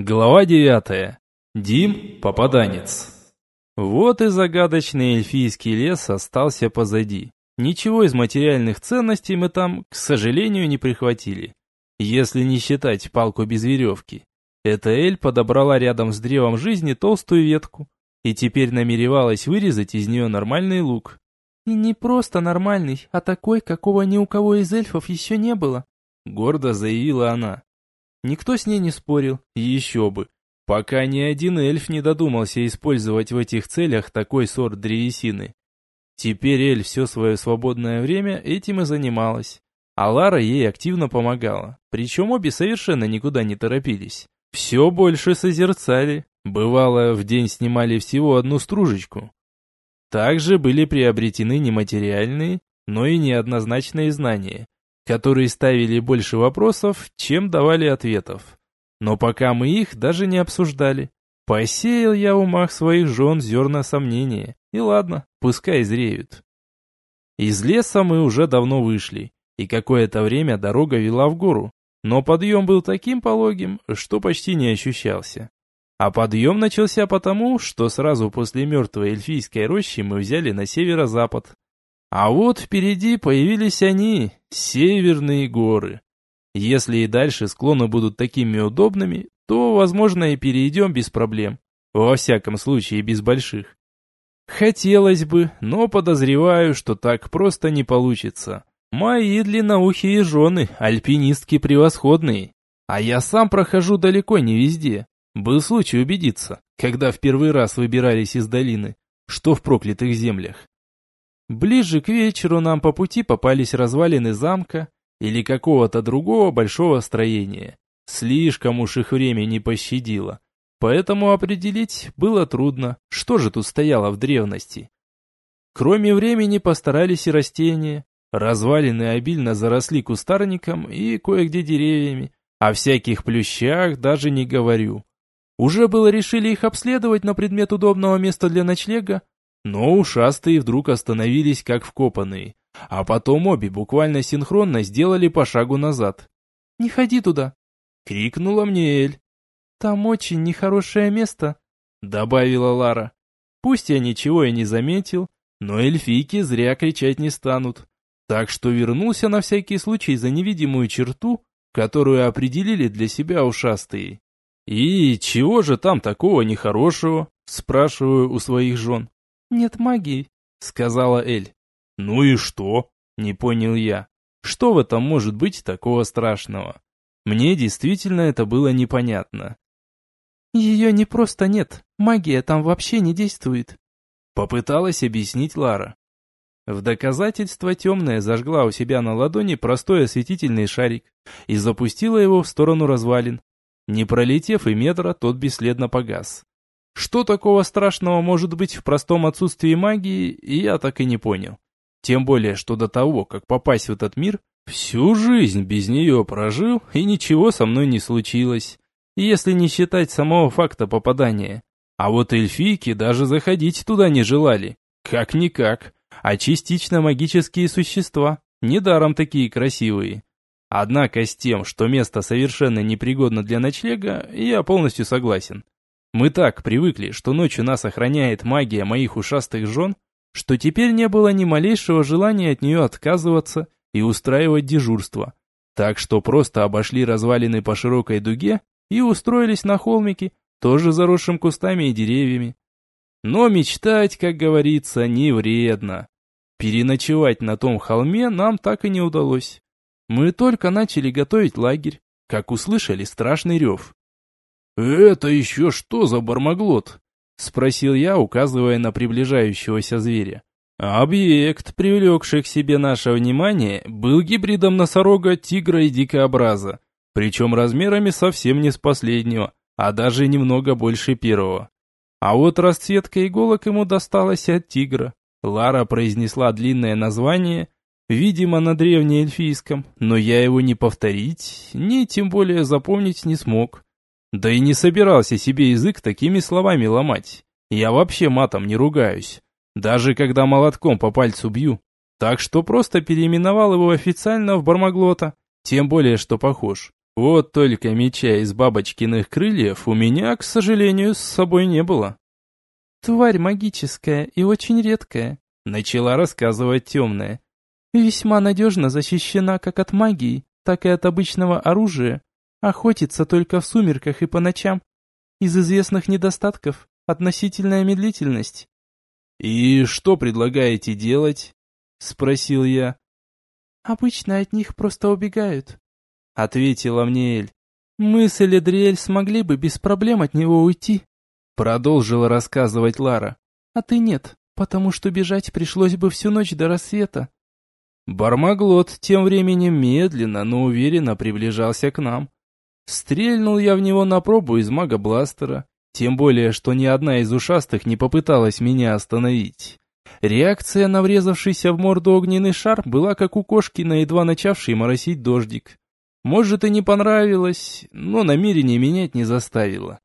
Глава девятая. Дим – попаданец. Вот и загадочный эльфийский лес остался позади. Ничего из материальных ценностей мы там, к сожалению, не прихватили. Если не считать палку без веревки. Эта Эль подобрала рядом с древом жизни толстую ветку и теперь намеревалась вырезать из нее нормальный лук. И не просто нормальный, а такой, какого ни у кого из эльфов еще не было, гордо заявила она. Никто с ней не спорил, еще бы. Пока ни один эльф не додумался использовать в этих целях такой сорт древесины. Теперь эльф все свое свободное время этим и занималась. А Лара ей активно помогала. Причем обе совершенно никуда не торопились. Все больше созерцали. Бывало, в день снимали всего одну стружечку. Также были приобретены нематериальные, но и неоднозначные знания которые ставили больше вопросов, чем давали ответов. Но пока мы их даже не обсуждали. Посеял я в умах своих жен зерна сомнения. И ладно, пускай зреют. Из леса мы уже давно вышли, и какое-то время дорога вела в гору, но подъем был таким пологим, что почти не ощущался. А подъем начался потому, что сразу после мертвой эльфийской рощи мы взяли на северо-запад, а вот впереди появились они, северные горы. Если и дальше склоны будут такими удобными, то, возможно, и перейдем без проблем. Во всяком случае, без больших. Хотелось бы, но подозреваю, что так просто не получится. Мои длинноухие жены, альпинистки превосходные. А я сам прохожу далеко не везде. Был случай убедиться, когда в первый раз выбирались из долины, что в проклятых землях. Ближе к вечеру нам по пути попались развалины замка или какого-то другого большого строения. Слишком уж их время не пощадило. Поэтому определить было трудно, что же тут стояло в древности. Кроме времени постарались и растения. Развалины обильно заросли кустарником и кое-где деревьями. О всяких плющах даже не говорю. Уже было решили их обследовать на предмет удобного места для ночлега, но ушастые вдруг остановились как вкопанные, а потом обе буквально синхронно сделали по шагу назад. «Не ходи туда!» — крикнула мне Эль. «Там очень нехорошее место», — добавила Лара. Пусть я ничего и не заметил, но эльфийки зря кричать не станут. Так что вернулся на всякий случай за невидимую черту, которую определили для себя ушастые. «И чего же там такого нехорошего?» – спрашиваю у своих жен. «Нет магии», — сказала Эль. «Ну и что?» — не понял я. «Что в этом может быть такого страшного?» Мне действительно это было непонятно. «Ее не просто нет, магия там вообще не действует», — попыталась объяснить Лара. В доказательство темная зажгла у себя на ладони простой осветительный шарик и запустила его в сторону развалин. Не пролетев и метра, тот бесследно погас. Что такого страшного может быть в простом отсутствии магии, я так и не понял. Тем более, что до того, как попасть в этот мир, всю жизнь без нее прожил, и ничего со мной не случилось, если не считать самого факта попадания. А вот эльфийки даже заходить туда не желали. Как-никак, а частично магические существа, недаром такие красивые. Однако с тем, что место совершенно непригодно для ночлега, я полностью согласен. Мы так привыкли, что ночью нас охраняет магия моих ушастых жен, что теперь не было ни малейшего желания от нее отказываться и устраивать дежурство. Так что просто обошли развалины по широкой дуге и устроились на холмике, тоже заросшим кустами и деревьями. Но мечтать, как говорится, не вредно. Переночевать на том холме нам так и не удалось. Мы только начали готовить лагерь, как услышали страшный рев. «Это еще что за бармаглот?» — спросил я, указывая на приближающегося зверя. Объект, привлекший к себе наше внимание, был гибридом носорога, тигра и дикообраза, причем размерами совсем не с последнего, а даже немного больше первого. А вот расцветка иголок ему досталась от тигра. Лара произнесла длинное название, видимо, на древнеэльфийском, но я его не повторить, ни тем более запомнить не смог. Да и не собирался себе язык такими словами ломать. Я вообще матом не ругаюсь. Даже когда молотком по пальцу бью. Так что просто переименовал его официально в Бармаглота. Тем более, что похож. Вот только меча из бабочкиных крыльев у меня, к сожалению, с собой не было. «Тварь магическая и очень редкая», — начала рассказывать темная. «Весьма надежно защищена как от магии, так и от обычного оружия. Охотится только в сумерках и по ночам. Из известных недостатков – относительная медлительность». «И что предлагаете делать?» – спросил я. «Обычно от них просто убегают», ответила мне Эль. Мы с Эледриэль смогли бы без проблем от него уйти, продолжила рассказывать Лара. А ты нет, потому что бежать пришлось бы всю ночь до рассвета. Бармаглот тем временем медленно, но уверенно приближался к нам. Стрельнул я в него на пробу из мага-бластера, тем более, что ни одна из ушастых не попыталась меня остановить. Реакция на врезавшийся в морду огненный шар была как у кошки на едва начавший моросить дождик. Может и не понравилось, но намерение менять не заставило.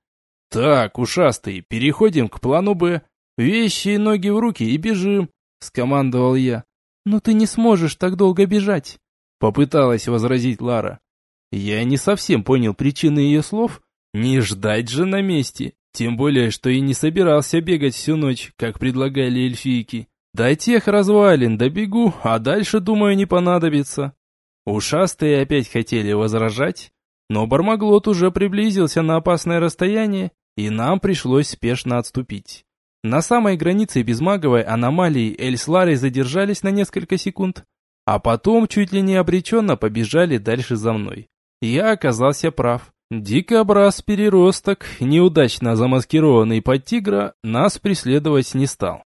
«Так, ушастый, переходим к плану «Б». Вещи и ноги в руки и бежим», — скомандовал я. «Но ты не сможешь так долго бежать», — попыталась возразить Лара. Я не совсем понял причины ее слов. Не ждать же на месте. Тем более, что и не собирался бегать всю ночь, как предлагали эльфийки. До тех развалин добегу, а дальше, думаю, не понадобится. Ушастые опять хотели возражать, но Бармаглот уже приблизился на опасное расстояние, и нам пришлось спешно отступить. На самой границе безмаговой аномалии Эль с Ларой задержались на несколько секунд, а потом чуть ли не обреченно побежали дальше за мной. Я оказался прав. Дикобраз-переросток, неудачно замаскированный под тигра, нас преследовать не стал.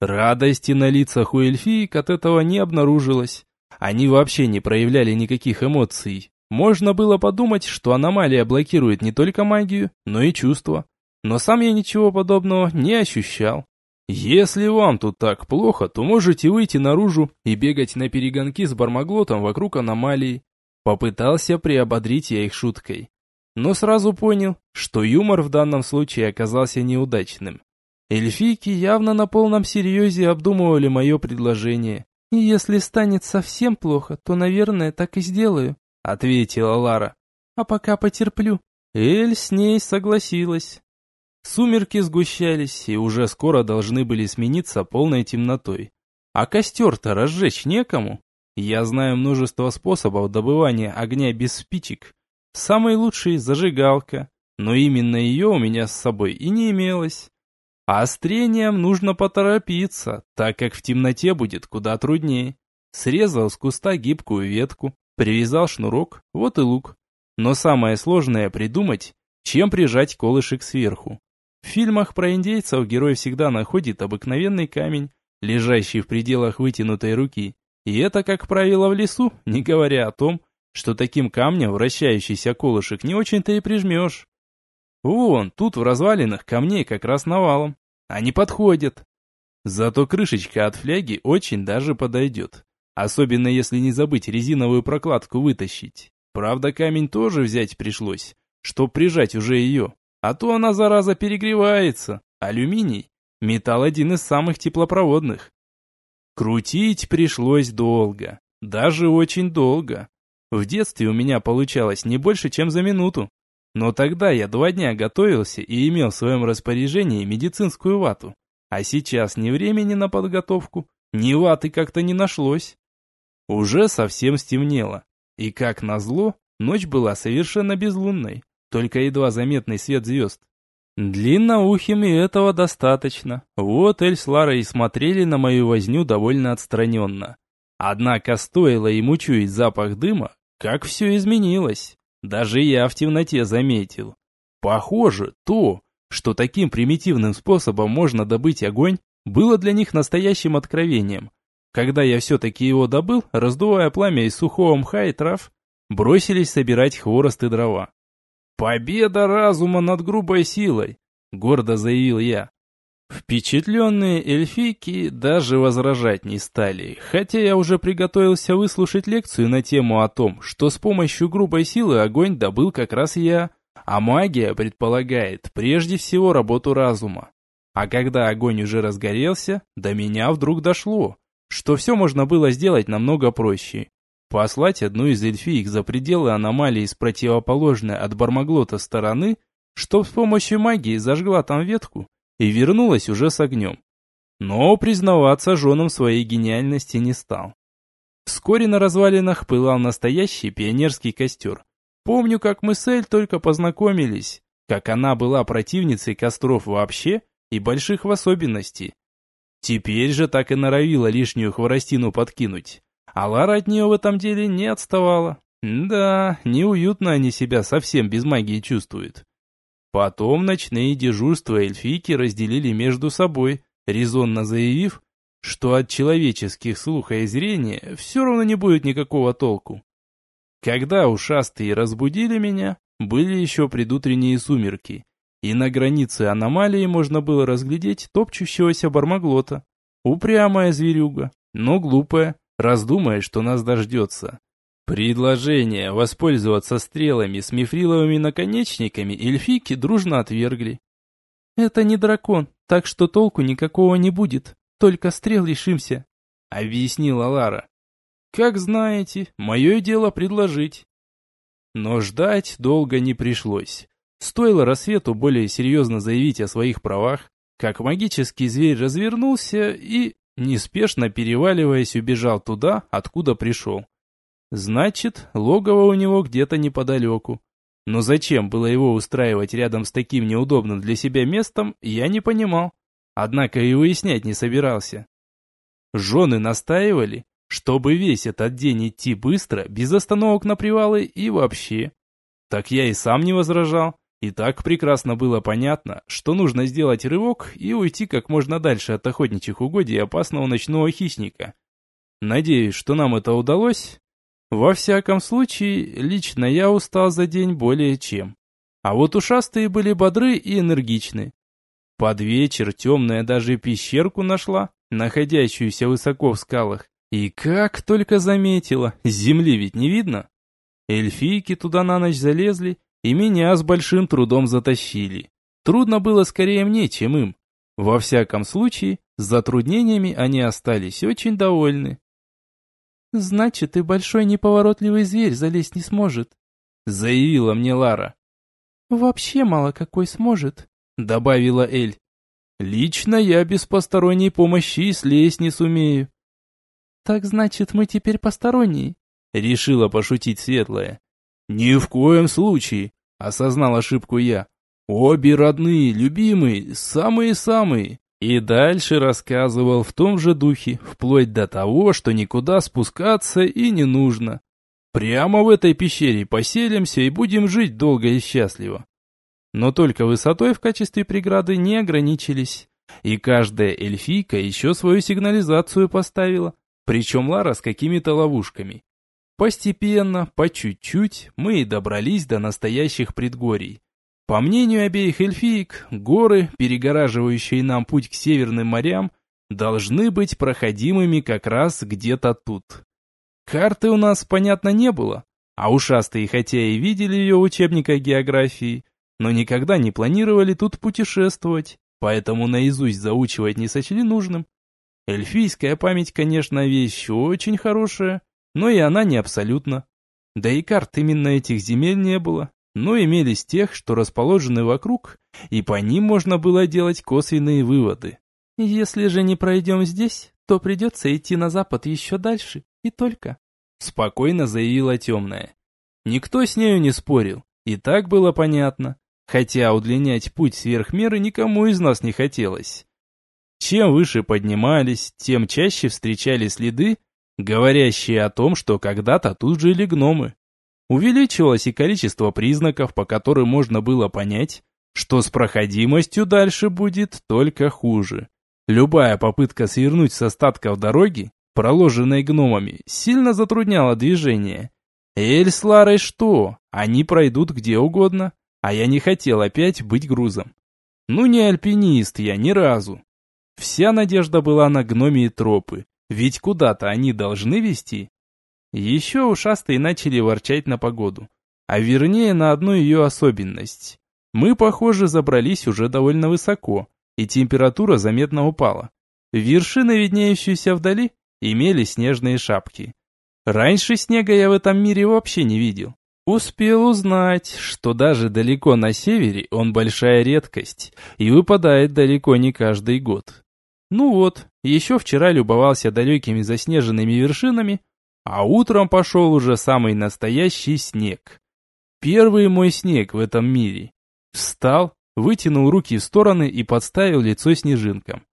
Радости на лицах у эльфиек от этого не обнаружилось. Они вообще не проявляли никаких эмоций. Можно было подумать, что аномалия блокирует не только магию, но и чувства. Но сам я ничего подобного не ощущал. Если вам тут так плохо, то можете выйти наружу и бегать на перегонки с бармаглотом вокруг аномалии. Попытался приободрить я их шуткой. Но сразу понял, что юмор в данном случае оказался неудачным. Эльфийки явно на полном серьезе обдумывали мое предложение. И если станет совсем плохо, то, наверное, так и сделаю», — ответила Лара. «А пока потерплю». Эль с ней согласилась. Сумерки сгущались и уже скоро должны были смениться полной темнотой. А костер-то разжечь некому. Я знаю множество способов добывания огня без спичек. Самый лучший – зажигалка, но именно ее у меня с собой и не имелось. А с трением нужно поторопиться, так как в темноте будет куда труднее. Срезал с куста гибкую ветку, привязал шнурок, вот и лук. Но самое сложное придумать, чем прижать колышек сверху. В фильмах про индейцев герой всегда находит обыкновенный камень, лежащий в пределах вытянутой руки. И это, как правило, в лесу, не говоря о том, что таким камнем вращающийся колышек не очень-то и прижмешь. Вон, тут в развалинах камней как раз навалом. Они подходят. Зато крышечка от фляги очень даже подойдет. Особенно если не забыть резиновую прокладку вытащить. Правда, камень тоже взять пришлось, чтоб прижать уже ее. А то она, зараза, перегревается. Алюминий – металл один из самых теплопроводных. Крутить пришлось долго. Даже очень долго. В детстве у меня получалось не больше, чем за минуту. Но тогда я два дня готовился и имел в своем распоряжении медицинскую вату. А сейчас ни времени на подготовку, ни ваты как-то не нашлось. Уже совсем стемнело. И как назло, ночь была совершенно безлунной, только едва заметный свет звезд. Длинноухим и этого достаточно. Вот Эль с Ларой смотрели на мою возню довольно отстраненно. Однако стоило ему чуять запах дыма, как все изменилось. Даже я в темноте заметил. Похоже, то, что таким примитивным способом можно добыть огонь, было для них настоящим откровением. Когда я все-таки его добыл, раздувая пламя из сухого мха и трав, бросились собирать хворост и дрова. «Победа разума над грубой силой!» — гордо заявил я. Впечатленные эльфийки даже возражать не стали, хотя я уже приготовился выслушать лекцию на тему о том, что с помощью грубой силы огонь добыл как раз я, а магия предполагает прежде всего работу разума. А когда огонь уже разгорелся, до меня вдруг дошло, что все можно было сделать намного проще. Послать одну из эльфиек за пределы аномалии с противоположной от Бармаглота стороны, чтоб с помощью магии зажгла там ветку и вернулась уже с огнем. Но признаваться женам своей гениальности не стал. Вскоре на развалинах пылал настоящий пионерский костер. Помню, как мы с Эль только познакомились, как она была противницей костров вообще и больших в особенности. Теперь же так и норовила лишнюю хворостину подкинуть. А Лара от нее в этом деле не отставала. Да, неуютно они себя совсем без магии чувствуют. Потом ночные дежурства эльфийки разделили между собой, резонно заявив, что от человеческих слуха и зрения все равно не будет никакого толку. Когда ушастые разбудили меня, были еще предутренние сумерки, и на границе аномалии можно было разглядеть топчущегося бармаглота. Упрямая зверюга, но глупая, раздумая, что нас дождется. Предложение воспользоваться стрелами с мифриловыми наконечниками эльфийки дружно отвергли. «Это не дракон, так что толку никакого не будет, только стрел лишимся», — объяснила Лара. «Как знаете, мое дело предложить». Но ждать долго не пришлось. Стоило рассвету более серьезно заявить о своих правах, как магический зверь развернулся и, неспешно переваливаясь, убежал туда, откуда пришел. Значит, логово у него где-то неподалеку. Но зачем было его устраивать рядом с таким неудобным для себя местом, я не понимал. Однако и выяснять не собирался. Жены настаивали, чтобы весь этот день идти быстро, без остановок на привалы и вообще. Так я и сам не возражал. И так прекрасно было понятно, что нужно сделать рывок и уйти как можно дальше от охотничьих угодий опасного ночного хищника. Надеюсь, что нам это удалось, во всяком случае, лично я устал за день более чем. А вот ушастые были бодры и энергичны. Под вечер темная даже пещерку нашла, находящуюся высоко в скалах. И как только заметила, земли ведь не видно. Эльфийки туда на ночь залезли, и меня с большим трудом затащили. Трудно было скорее мне, чем им. Во всяком случае, с затруднениями они остались очень довольны. «Значит, и большой неповоротливый зверь залезть не сможет», — заявила мне Лара. «Вообще мало какой сможет», — добавила Эль. «Лично я без посторонней помощи слезть не сумею». «Так значит, мы теперь посторонние», — решила пошутить Светлая. «Ни в коем случае», — осознал ошибку я. «Обе родные, любимые, самые-самые. И дальше рассказывал в том же духе, вплоть до того, что никуда спускаться и не нужно. Прямо в этой пещере поселимся и будем жить долго и счастливо. Но только высотой в качестве преграды не ограничились. И каждая эльфийка еще свою сигнализацию поставила, причем Лара с какими-то ловушками. Постепенно, по чуть-чуть, мы и добрались до настоящих предгорий. По мнению обеих эльфиек, горы, перегораживающие нам путь к северным морям, должны быть проходимыми как раз где-то тут. Карты у нас, понятно, не было, а ушастые хотя и видели ее в учебниках географии, но никогда не планировали тут путешествовать, поэтому наизусть заучивать не сочли нужным. Эльфийская память, конечно, вещь очень хорошая, но и она не абсолютна. Да и карт именно этих земель не было, но имелись тех, что расположены вокруг, и по ним можно было делать косвенные выводы. «Если же не пройдем здесь, то придется идти на запад еще дальше, и только», — спокойно заявила темная. Никто с нею не спорил, и так было понятно, хотя удлинять путь сверх меры никому из нас не хотелось. Чем выше поднимались, тем чаще встречали следы, говорящие о том, что когда-то тут жили гномы. Увеличилось и количество признаков, по которым можно было понять, что с проходимостью дальше будет только хуже. Любая попытка свернуть с остатков дороги, проложенной гномами, сильно затрудняла движение. Эль с Ларой что? Они пройдут где угодно, а я не хотел опять быть грузом. Ну не альпинист я ни разу. Вся надежда была на гномии тропы, ведь куда-то они должны вести. Еще ушастые начали ворчать на погоду, а вернее на одну ее особенность. Мы, похоже, забрались уже довольно высоко, и температура заметно упала. Вершины, виднеющиеся вдали, имели снежные шапки. Раньше снега я в этом мире вообще не видел. Успел узнать, что даже далеко на севере он большая редкость и выпадает далеко не каждый год. Ну вот, еще вчера любовался далекими заснеженными вершинами, а утром пошел уже самый настоящий снег. Первый мой снег в этом мире. Встал, вытянул руки в стороны и подставил лицо снежинкам.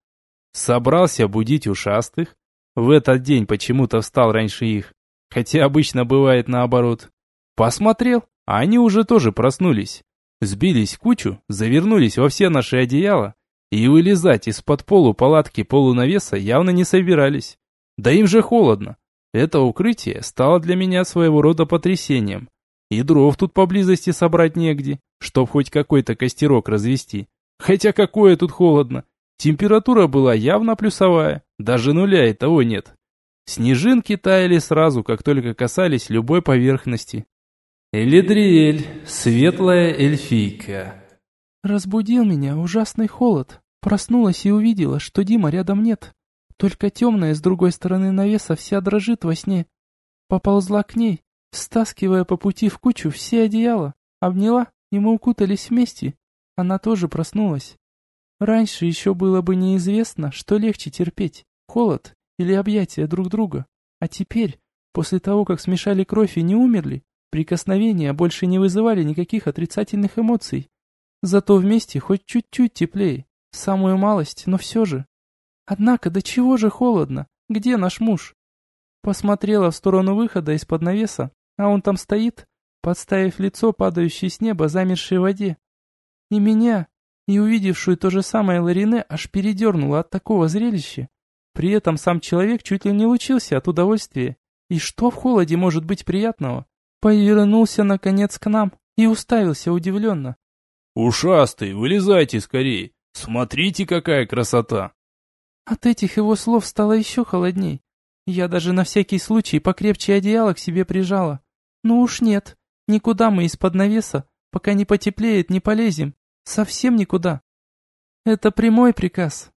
Собрался будить ушастых. В этот день почему-то встал раньше их, хотя обычно бывает наоборот. Посмотрел, а они уже тоже проснулись. Сбились в кучу, завернулись во все наши одеяла и вылезать из-под полу палатки полунавеса явно не собирались. Да им же холодно. Это укрытие стало для меня своего рода потрясением. И дров тут поблизости собрать негде, чтоб хоть какой-то костерок развести. Хотя какое тут холодно. Температура была явно плюсовая, даже нуля и того нет. Снежинки таяли сразу, как только касались любой поверхности. Элидриэль, светлая эльфийка. Разбудил меня ужасный холод. Проснулась и увидела, что Дима рядом нет. Только темная с другой стороны навеса вся дрожит во сне. Поползла к ней, стаскивая по пути в кучу все одеяла. Обняла, и мы укутались вместе. Она тоже проснулась. Раньше еще было бы неизвестно, что легче терпеть, холод или объятия друг друга. А теперь, после того, как смешали кровь и не умерли, Прикосновения больше не вызывали никаких отрицательных эмоций. Зато вместе хоть чуть-чуть теплее. Самую малость, но все же. Однако, до чего же холодно? Где наш муж? Посмотрела в сторону выхода из-под навеса, а он там стоит, подставив лицо падающей с неба замершей воде. И меня, и увидевшую то же самое Ларине, аж передернуло от такого зрелища. При этом сам человек чуть ли не лучился от удовольствия. И что в холоде может быть приятного? Повернулся, наконец, к нам и уставился удивленно. «Ушастый, вылезайте скорее! Смотрите, какая красота!» От этих его слов стало еще холодней. Я даже на всякий случай покрепче одеяло к себе прижала. Ну уж нет, никуда мы из-под навеса, пока не потеплеет, не полезем. Совсем никуда. Это прямой приказ.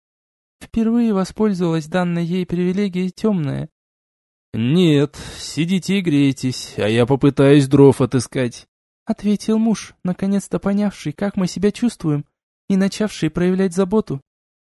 Впервые воспользовалась данной ей привилегией темная, «Нет, сидите и грейтесь, а я попытаюсь дров отыскать», — ответил муж, наконец-то понявший, как мы себя чувствуем, и начавший проявлять заботу.